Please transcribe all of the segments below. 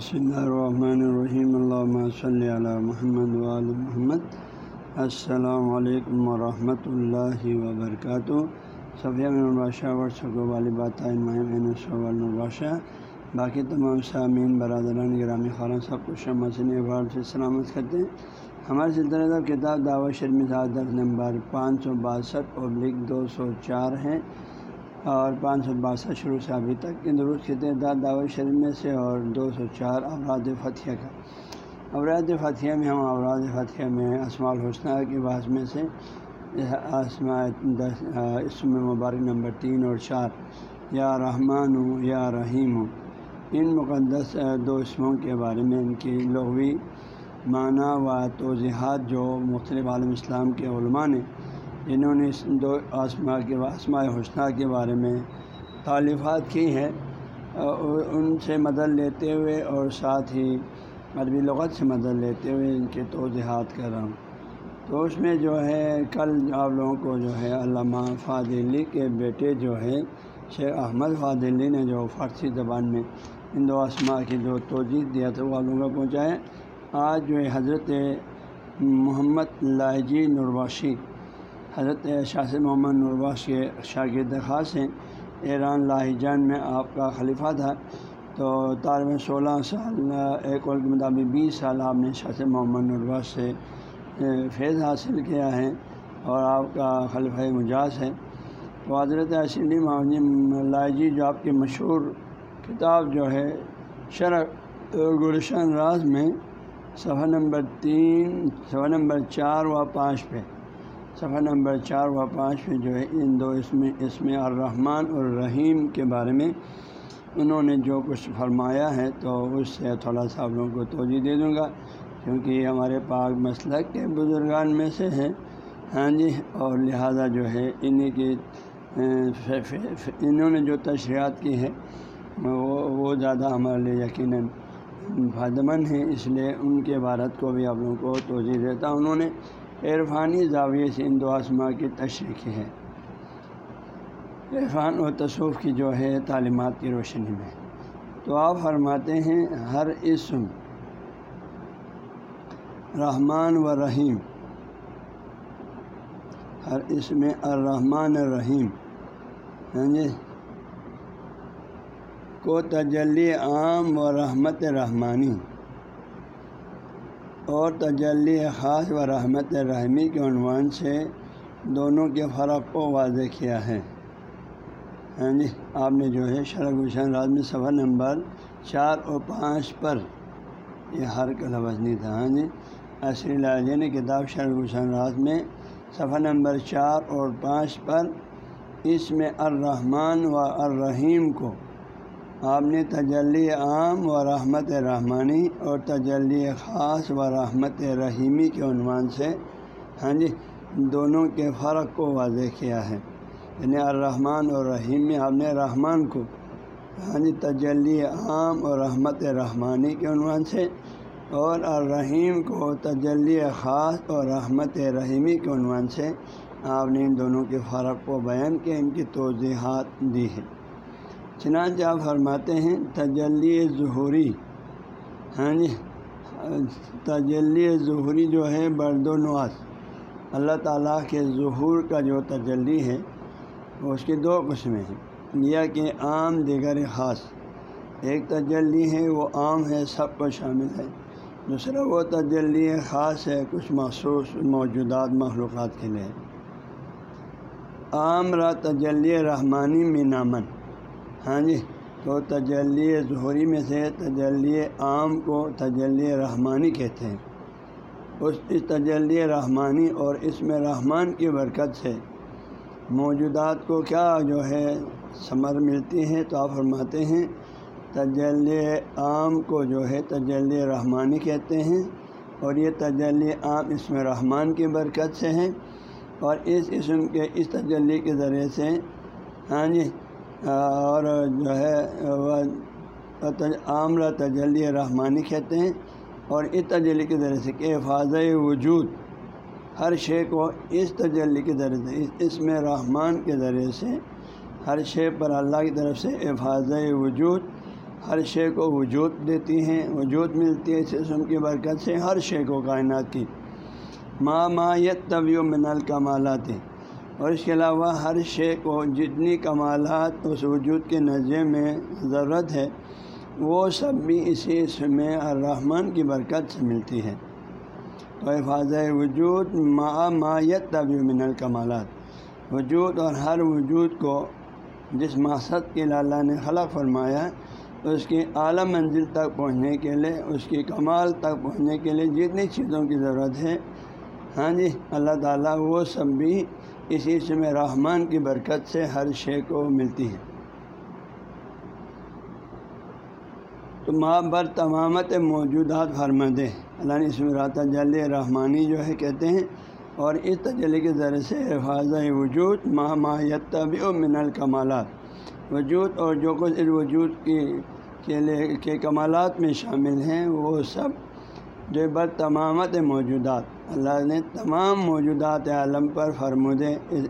بسم اللہ الرحمن الرحیم اللہ صلی علی محمد وعلی محمد السلام علیکم ورحمۃ اللہ وبرکاتہ صفیہ الباشہ ورثہ والی بات الباشہ باقی تمام سامعین برادران گرامی خارن سب کو شمسن اخبار سے سلامت کرتے ہیں ہمارے سلسلہ کتاب دعوت شرم عادت نمبر پانچ سو باسٹھ پبلک دو سو چار ہیں اور پانچ سو باسٹھ شروع سے ابھی تک کے درست کے تعداد دعوت شریف میں سے اور دو سو چار اوراد فتح کا۔ اوراد فتح میں ہم اوراد فتح میں اسماع الحسنہ کے بعض میں سے اسماء اسم مبارک نمبر تین اور چار۔ یا رحمان ہوں یا رحیم۔ ہوں ان مقدس دو اسموں کے بارے میں ان کی لغوی معنی و توضیحات جو مختلف عالم اسلام کے علماء نے جنہوں نے اس دو آسما کے آسماء حسنہ کے بارے میں تعلیفات کی ہیں ان سے مدد لیتے ہوئے اور ساتھ ہی عربی لغت سے مدد لیتے ہوئے ان کے توضیحات کر رہا ہوں۔ تو اس میں جو ہے، کل آپ لوگوں کو جو ہے علامہ فادلی کے بیٹے جو ہے شیخ احمد فادلی نے جو فارسی زبان میں ان دو آسما کی جو توجہ دیا تھا، وہ آپ لوگوں کو پہنچائے آج جو ہے، حضرت محمد لاجی نرواشی حضرت شاہ محمد نرواش کے شاگرد خاص ہیں۔ ایران لاہجان میں آپ کا خلیفہ تھا۔ تو طالب سولہ سال، ایک اور کے مطابق بیس سال آپ نے شاہ محمد نرواش سے فیض حاصل کیا ہے اور آپ کا خلیفہ مجاز ہے۔ تو حضرت اشلی محمد جی جو آپ کی مشہور کتاب جو ہے، شرح گلشن راز میں صفحہ نمبر تین، صفحہ نمبر چار و پانچ پہ۔ صفحہ نمبر چار و پانچ میں جو ہے ان دو اس میں اس میں الرحمٰن اور رحیم کے بارے میں انہوں نے جو کچھ فرمایا ہے تو اس سے تھوڑا سا آپ لوگوں کو توجہ دے دوں گا کیونکہ یہ ہمارے پاک مسلک کے بزرگان میں سے ہیں۔ ہاں جی اور لہٰذا جو ہے انہیں کی انہوں نے جو تشریحات کی ہے وہ وہ زیادہ ہمارے لیے یقیناً فائدہ مند ہیں، اس لیے ان کے عبارت کو بھی آپ لوگوں کو توجہ دیتا انہوں نے عرفانی زاویے سے ان دو آسما کی تشریح کی ہے۔ عرفان و تصوف کی جو ہے تعلیمات کی روشنی میں۔ تو آپ فرماتے ہیں ہر اسم رحمان و رحیم۔ ہر اسم الرحمن الرحیم۔ ہاں جی۔ کو تجلی عام و رحمت رحمانی۔ اور تجلی خاص و رحمت رحمی کے عنوان سے دونوں کے فرق کو واضح کیا ہے۔ ہاں جی آپ نے جو ہے شرح گلشن راز میں صفحہ نمبر چار اور پانچ پر یہ ہر کا لفظ نہیں تھا۔ ہاں جی عصری لاجے نے کتاب شرح گلشن راز میں صفحہ نمبر چار اور پانچ پر اس میں الرحمن و الرحیم کو آپ نے تجلی عام و رحمت رحمانی اور تجلی خاص و رحمت رحیمی کے عنوان سے ہاں جی دونوں کے فرق کو واضح کیا ہے۔ یعنی الرحمن اور رحیم میں آپ نے رحمان کو ہاں جی تجلی عام اور رحمت رحمانی کے عنوان سے اور الرحیم کو تجلی خاص اور رحمت رحیمی کے عنوان سے آپ نے ان دونوں کے فرق کو بیان کیا، ان کی توضیحات دی ہے چنانچہ آپ فرماتے ہیں، تجلی ظہوری۔ ہاں جی تجلی ظہوری جو ہے برد و نواز۔ اللہ تعالیٰ کے ظہور کا جو تجلی ہے وہ اس کی دو قسمیں ہیں۔ یا کہ عام دیگر خاص۔ ایک تجلی ہے، وہ عام ہے، سب کو شامل ہے۔ دوسرا، وہ تجلی خاص ہے، کچھ مخصوص موجودات، مخلوقات کے لیے۔ عام را تجلی رحمانی میں نامن ہاں جی تو تجلی ظہوری میں سے تجلی عام کو تجلی رحمانی کہتے ہیں۔ اس اس تجلی رحمانی اور اس میں رحمان کی برکت سے موجودات کو کیا جو ہے ثمر ملتی ہے تو آپ فرماتے ہیں، تجلی عام کو جو ہے تجلی رحمانی کہتے ہیں۔ اور یہ تجلی عام اس میں رحمان کی برکت سے ہیں۔ اور اس اسم کے اس تجلی کے ذریعے سے ہاں جی اور جو ہے عامر تجلی رحمانی کہتے ہیں۔ اور اس تجلی کے ذریعے سے کہ حفاظ وجود، ہر شے کو اس تجلی کے ذریعے سے، اس میں رحمان کے ذریعے سے، ہر شے پر اللہ کی طرف سے حفاظ وجود، ہر شے کو وجود دیتی ہیں، وجود ملتی ہے اس اسم کی برکت سے ہر شے کو کائنات کی۔ ماں مایت طبی و من الکمالات۔ اور اس کے علاوہ ہر شے کو جتنی کمالات اس وجود کے نظر میں ضرورت ہے، وہ سب بھی اسی اسم الرحمن کی برکت سے ملتی ہے تو حفاظ وجود ما مایت طبی من الکمالات۔ وجود اور ہر وجود کو جس مقصد کے اللہ نے خلق فرمایا، اس کی اعلیٰ منزل تک پہنچنے کے لیے، اس کی کمال تک پہنچنے کے لیے جتنی چیزوں کی ضرورت ہے۔ ہاں جی اللہ تعالیٰ وہ سب بھی اسی اسم رحمان کی برکت سے ہر شے کو ملتی ہے۔ تو ماں بر تمامت موجودات فرما دے اللہ نے اس میں جل رحمانی جو ہے کہتے ہیں، اور اس تجلی کے ذریعے سے حفاظ وجود ماہ ماہیتبی و من الکمالات۔ وجود اور جو کچھ اس وجود کی، کے لیے کے کمالات میں شامل ہیں، وہ سب جو بر تمامت موجودات۔ اللہ نے تمام موجودات عالم پر فرمود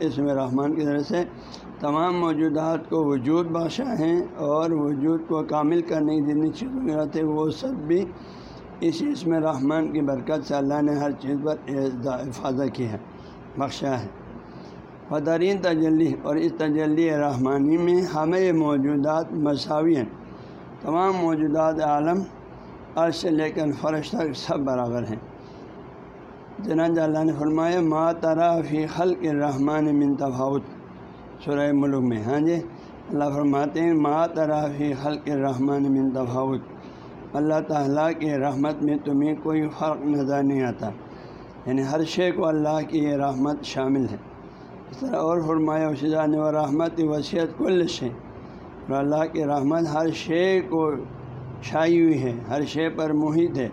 اس میں رحمان کی ذریعے سے تمام موجودات کو وجود بادشاہ ہیں اور وجود کو کامل کرنے کی جتنی چیزوں میں رہتے وہ سب بھی اسی اس میں رحمان کی برکت سے اللہ نے ہر چیز پر حفاظت کی ہے، بخشا ہے۔ بدرین تجلی اور اس تجلی رحمانی میں ہمیں موجودات مساوی ہیں۔ تمام موجودات عالم، عرش سے لے کر فرش تک سب برابر ہیں۔ جناج اللہ نے فرمایا، ما ترا فی خلق الرحمن من تفاوت۔ سورہ ملک میں ہاں جی؟ اللہ فرماتے ہیں، ما ترافی خلق رحمٰن من تفاوت۔ اللہ تعالیٰ کے رحمت میں تمہیں کوئی فرق نظر نہیں آتا۔ یعنی ہر شے کو اللہ کی یہ رحمت شامل ہے۔ اس طرح اور فرمایا وشان و رحمت وصیت، کل شے۔ اور اللہ کی رحمت ہر شے کو چھائی ہوئی ہے، ہر شے پر محیط ہے۔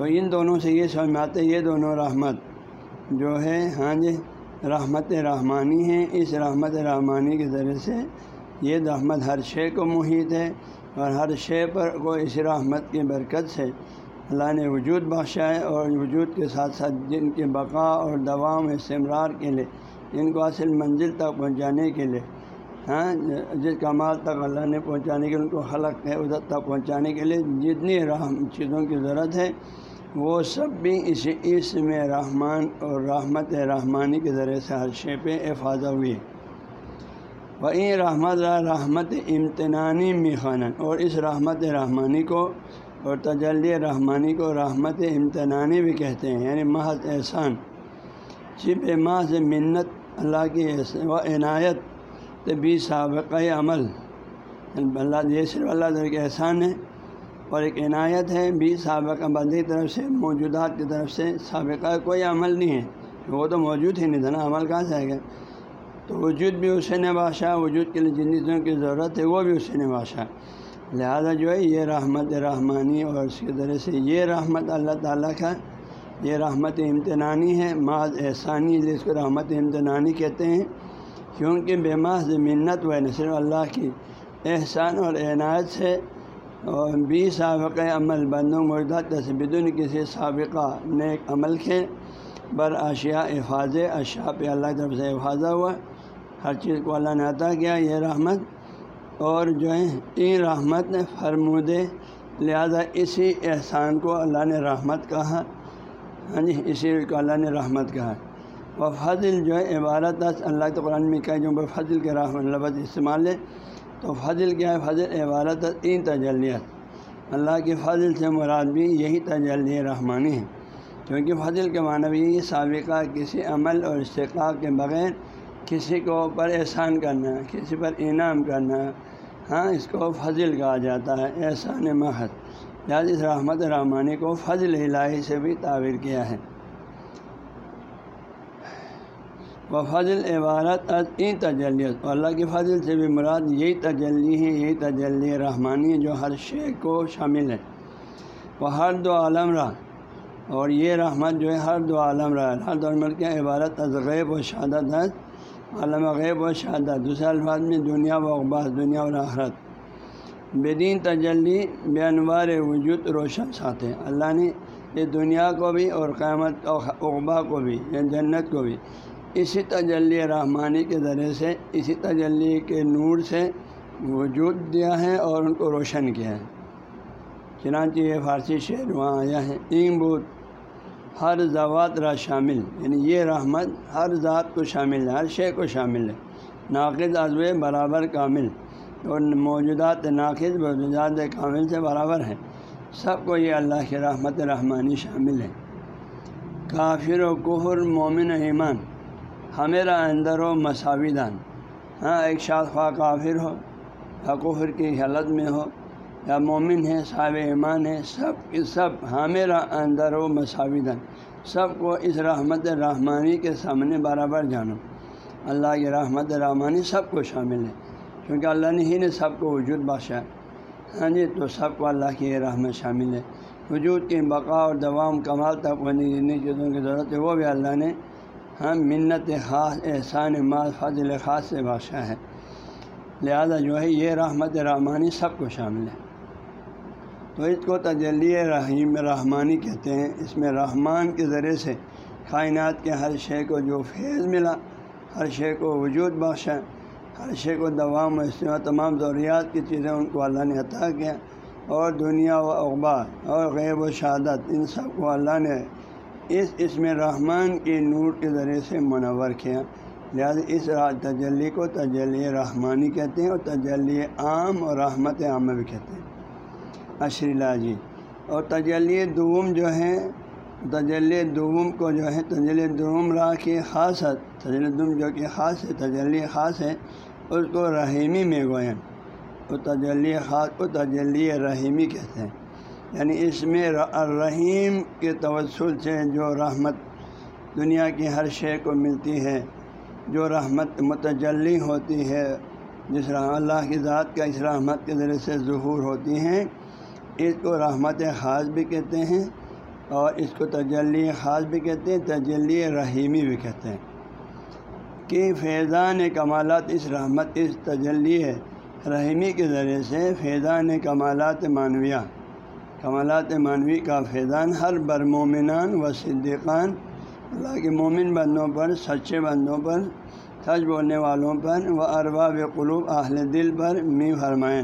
تو ان دونوں سے یہ سمجھ میں آتے یہ دونوں رحمت جو ہے ہاں جی رحمت رحمانی ہے اس رحمت رحمانی کے ذریعے سے یہ رحمت ہر شے کو محیط ہے اور ہر شے پر کو اس رحمت کی برکت سے اللہ نے وجود بخشا ہے اور وجود کے ساتھ ساتھ جن کی بقا اور دواؤں میں استمرار کے لیے جن کو اصل منزل تک پہنچانے کے لیے ہاں جس کمال تک اللہ نے پہنچانے کے لیے، ان کو خلق ہے، ادھر تک پہنچانے کے لیے جتنی رحم چیزوں کی ضرورت ہے وہ سب بھی اسی اس میں رحمان اور رحمت رحمانی کے ذریعے سے ہر شے پہ افاظہ ہوئی۔ وہ رحمت رحمت امتنانی میخان اور اس رحمت رحمانی کو اور تجلی رحمانی کو رحمت امتنانی بھی کہتے ہیں یعنی محض احسان۔ صرف محض منت اللہ کی و عنایت بھی سابقۂ عمل۔ اللہ، یہ صرف اللہ تعالیٰ کے احسان ہے۔ اور ایک عنایت ہے بھی سابقہ بندی طرف سے، موجودات کی طرف سے سابقہ کوئی عمل نہیں ہے۔ وہ تو موجود ہی نہیں تھا نا، عمل کہاں سے آئے گا؟ تو وجود بھی اسے نے بادشاہ، وجود کے لیے جن چیزوں کی ضرورت ہے، وہ بھی اسے نے بادشاہ۔ لہذا جو ہے، یہ رحمت رحمانی اور اس کے ذریعے سے یہ رحمت اللہ تعالیٰ کا، یہ رحمت امتنانی ہے۔ معذ احسانی جس کو رحمت امتنانی کہتے ہیں۔ کیونکہ بے محض منت و نصر اللہ کی احسان اور عنایت سے اور بھی سابقہ عمل بندوں مردہ تصبدن کسی سابقہ نیک عمل کے بر اشیاء حفاظ اشیاء پہ اللہ طرف سے حفاظہ ہوا۔ ہر چیز کو اللہ نے عطا کیا، یہ رحمت۔ اور جو ہے این رحمت نے فرمود لہذا اسی احسان کو اللہ نے رحمت کہا۔ ہاں جی اسی کو اللہ نے رحمت کہا۔ وہ فضل جو ہے، عبارت اللہ کے قرآن میں کہ جو فضل کے رحمت لفظ استعمال ہے تو فضل کیا ہے؟ فضل عبارت تین تجلیت اللہ کے فضل سے مراد بھی یہی تجلی رحمانی ہے۔ کیونکہ فضل کے معنی بھی یہ سابقہ کسی عمل اور استقاق کے بغیر کسی کو پر احسان کرنا، کسی پر انعام کرنا ہاں اس کو فضل کہا جاتا ہے، احسان محض۔ لہٰذا اس رحمت رحمانی کو فضل الہی سے بھی تعبیر کیا ہے۔ و فضل عبارت از این تجلیت اور اللہ کی فضل سے بھی مراد یہی تجلی ہے، یہی تجلی رحمانی ہے جو ہر شے کو شامل ہے۔ وہ ہر دو عالم رہا اور یہ رحمت جو ہے ہر دو عالم رہا ہر دو عالم کے عبارت از غیب و شہادت ہے۔ عالم غیب و شہادت۔ دوسرے الفاظ میں دنیا و اقباس، دنیا و آخرت۔ بدین تجلی، بے انوار وجود روشن ساتھ ہے۔ اللہ نے یہ دنیا کو بھی اور قیامت اقبا کو بھی یا جنت کو بھی اسی تجلی رحمانی کے ذریعے سے، اسی تجلی کے نور سے وجود دیا ہے اور ان کو روشن کیا ہے۔ چنانچہ یہ فارسی شعر وہاں آیا ہے۔ این بود، ہر ذوات را شامل یعنی یہ رحمت ہر ذات کو شامل ہے، ہر شے کو شامل ہے۔ ناقد ازو برابر کامل۔ اور موجودات ناقد، موجودات کامل سے برابر ہے سب کو یہ اللہ کی رحمت رحمانی شامل ہے۔ کافر و کفر، مومن و ایمان۔ ہمیرا اندر و مساوی دان ہاں ایک خواہ کافر ہو، یا کفر کی حالت میں ہو، یا مومن ہے، صاحب ایمان ہے، سب کے سب ہمیرا اندر و مساوی دان سب کو اس رحمت رحمانی کے سامنے برابر جانو۔ اللہ کی رحمت رحمانی سب کو شامل ہے، کیونکہ اللہ نے ہی نے سب کو وجود بخشا۔ ہاں جی تو سب کو اللہ کی رحمت شامل ہے۔ وجود کی بقا اور دوام، کمال تک ہونے جتنی چیزوں کی ضرورت ہے، وہ بھی اللہ نے ہم منت خاص احسان مال فضل خاص سے بادشاہ ہے لہذا جو ہے یہ رحمت رحمانی سب کو شامل ہے۔ تو اس کو تجلی رحیم رحمانی کہتے ہیں۔ اس میں رحمان کے ذریعے سے کائنات کے ہر شے کو جو فیض ملا، ہر شے کو وجود بخشا، ہر شے کو دوام و استعمال تمام ضروریات کی چیزیں ان کو اللہ نے عطا کیا۔ اور دنیا و اخبار اور غیب و شہادت، ان سب کو اللہ نے اس اس میں رحمان کے نور کے ذریعے سے منور کیا۔ لہٰذا اس تجلی کو تجلی رحمانی کہتے ہیں اور تجلی عام اور رحمت عامہ بھی کہتے ہیں۔ اشری جی۔ اور تجلی دوم جو ہے تجلی دوم کو جو ہے تجلی دوم راہ کی خاص ہے، تجلی دوم جو کہ خاص ہے، تجلی خاص ہے، اس کو رحیمی میں گوئیں وہ تجلی خاص کو تجلی رحیمی کہتے ہیں۔ یعنی اس میں الرحیم کے توسل سے جو رحمت دنیا کی ہر شے کو ملتی ہے، جو رحمت متجلی ہوتی ہے، جس رحم اللہ کی ذات کا اس رحمت کے ذریعے سے ظہور ہوتی ہیں، اس کو رحمت خاص بھی کہتے ہیں اور اس کو تجلی خاص بھی کہتے ہیں، تجلی رحیمی بھی کہتے ہیں۔ کہ فیضان کمالات اس رحمت، اس تجلی رحیمی کے ذریعے سے فیضان کمالات معنویہ۔ کمالات معنوی کا فیضان ہر بر مومنان و صدیقان، اللہ کے مومن بندوں پر، سچے بندوں پر، سچ بولنے والوں پر و ارباب قلوب اہل دل پر می فرمائیں۔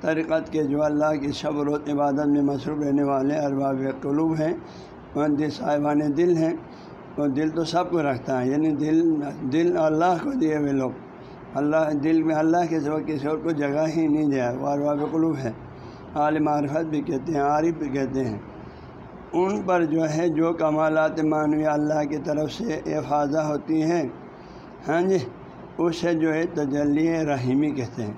طریقت کے جو اللہ کی شب و عبادت میں مصروف رہنے والے ارباب قلوب ہیں، وہ صاحبان دل ہیں۔ وہ دل تو سب کو رکھتا ہے یعنی دل دل اللہ کو دیے ہوئے لوگ۔ اللہ دل میں اللہ کے سوا کسی اور کو جگہ ہی نہیں دیا، وہ ارباب قلوب ہے عالم عارفت بھی کہتے ہیں، عارف بھی کہتے ہیں۔ ان پر جو ہے، جو کمالات معنوی اللہ کی طرف سے افاظہ ہوتی ہیں ہاں جی اسے جو ہے تجلی رحیمی کہتے ہیں۔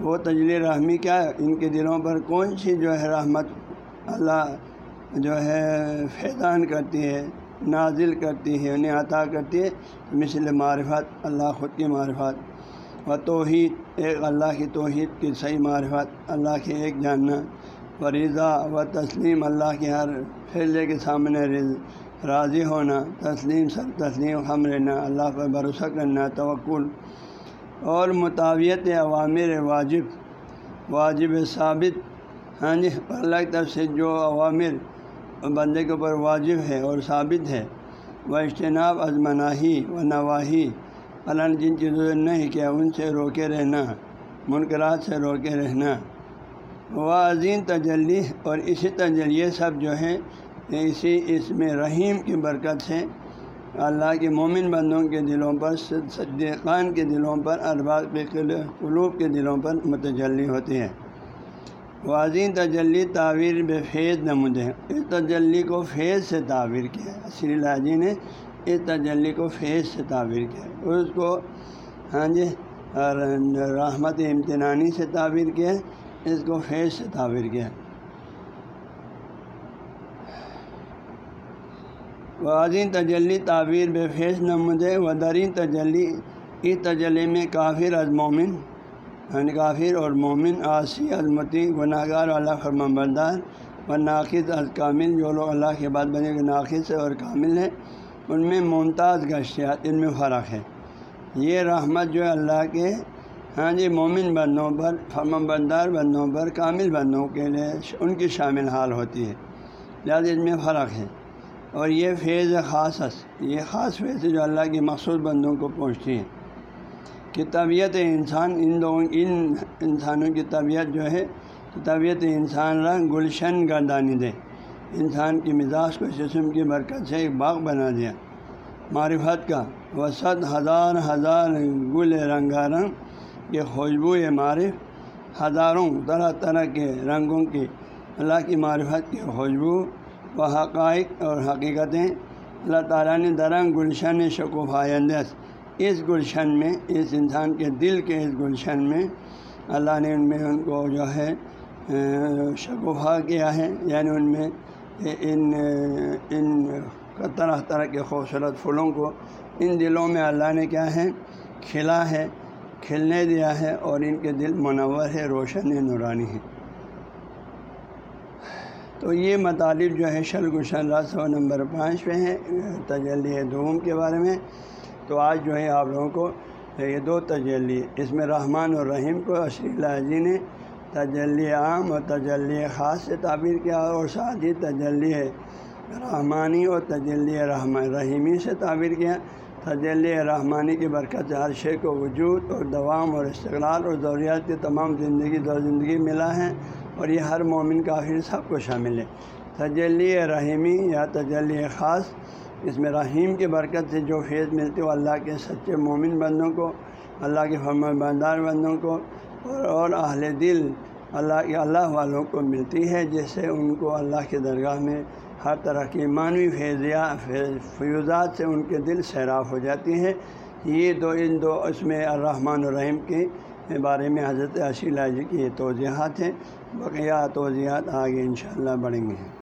وہ تجلی رحمی کیا ہے؟ ان کے دلوں پر کون سی جو ہے رحمت اللہ جو ہے فیضان کرتی ہے، نازل کرتی ہے، انہیں عطا کرتی ہے؟ مثل معرفت، اللہ خود کی معرفت۔ و توحید، ایک اللہ کی توحید کی صحیح معرفت، اللہ کے ایک جاننا و رضا و تسلیم اللہ کے ہر فیصلے کے سامنے راضی ہونا، تسلیم سر تسلیم ہم رہنا، اللہ پر بھروسہ کرنا، توکل اور مطابعت عوامر واجب واجب ثابت۔ ہاں جی اللہ کی طرف سے جو عوامر بندے کے اوپر واجب ہے اور ثابت ہے، وہ اجتناب ازمناہی و نواحی اللہ نے جن چیزوں سے نہیں کیا، ان سے روکے رہنا منقرات سے روکے رہنا۔ وہ عظیم تجلی اور اسی تجلیے سب جو ہیں، اسی اس میں رحیم کی برکت سے اللہ کے مومن بندوں کے دلوں پر، صدیقان کے دلوں پر، ارباب کے قلوب کے دلوں پر متجلی ہوتی ہے۔ وہ عظیم تجلی تعویر بے فیض نمود ہے اس تجلی کو فیض سے تعبیر کیا سری اللہ جی نے اس تجلی کو فیض سے تعبیر کیا۔ اس کو ہاں جی رحمت امتنانی سے تعبیر کیا۔ اس کو فیض سے تعبیر کیا۔ واضح تجلی تعبیر بے فیض نمود و درین تجلی اس تجلی میں کافر از مومن یعنی کافر اور مومن آسی عظمتی گناہ گار اللہ فرم بردار و ناقد از کامل، جو لوگ اللہ کے بعد بنے گے ناقد اور کامل ہیں۔ ان میں ممتاز گشتیات ان میں فرق ہے۔ یہ رحمت جو اللہ کے ہاں جی مومن بندوں پر فرم بردار بندوں پر، کامل بندوں کے لیے ان کی شامل حال ہوتی ہے۔ لہٰذا ان میں فرق ہے۔ اور یہ فیض خاص یہ خاص فیض جو اللہ کے مخصوص بندوں کو پہنچتی ہے۔ کہ طبیعت انسان، ان دو، ان انسانوں کی طبیعت جو ہے طبیعت انسان رنگ گلشن گردانی دے۔ انسان کی مزاج کو جسم کی برکت سے ایک باغ بنا دیا۔ معرفت کا۔ وسط ہزار ہزار گل رنگا رنگ یہ خوشبو معرف ہزاروں طرح طرح کے رنگوں کی اللہ کی معرفت کی خوشبو و حقائق اور حقیقتیں۔ اللہ تعالیٰ نے درنگ گلشن شکوف آئندس اس گلشن میں، اس انسان کے دل کے اس گلشن میں اللہ نے ان میں ان کو جو ہے شکوفہ کیا ہے۔ یعنی ان میں ان ان طرح طرح کے خوبصورت پھولوں کو ان دلوں میں اللہ نے کیا ہے؟ کھلا ہے، کھلنے دیا ہے اور ان کے دل منور ہے، روشن نورانی ہے۔ تو یہ مطالب جو ہے شل گشن رسو نمبر پانچ پہ ہیں، تجلی دوم کے بارے میں۔ تو آج جو ہے آپ لوگوں کو، یہ دو تجلی، اس میں رحمان اور رحیم کو اشری اللہ جی نے تجلی عام اور تجلی خاص سے تعبیر کیا اور ساتھ ہی تجلی رحمانی اور تجلی رحیمی سے تعبیر کیا۔ تجلی رحمانی کی برکت ہر شے کو وجود اور دوام اور استقلال اور ضروریات کی تمام زندگی دو زندگی ملا ہے اور یہ ہر مومن کافر سب کو شامل ہے۔ تجلی رحیمی یا تجلی خاص، اس میں رحیم کی برکت سے جو فیض ملتی وہ اللہ کے سچے مومن بندوں کو، اللہ کے فرما بردار بندوں کو اور اہل دل اللہ کے اللہ والوں کو ملتی ہے جس سے ان کو اللہ کے درگاہ میں ہر طرح کی معنوی فیضیا فیوزات سے ان کے دل سیراب ہو جاتی ہیں۔ یہ دو، ان دو اس میں الرحمن الرحیم کے بارے میں حضرت اشیلا جی کی توضیحات ہیں۔ بقیہ توضیحات آگے انشاءاللہ بڑھیں گے۔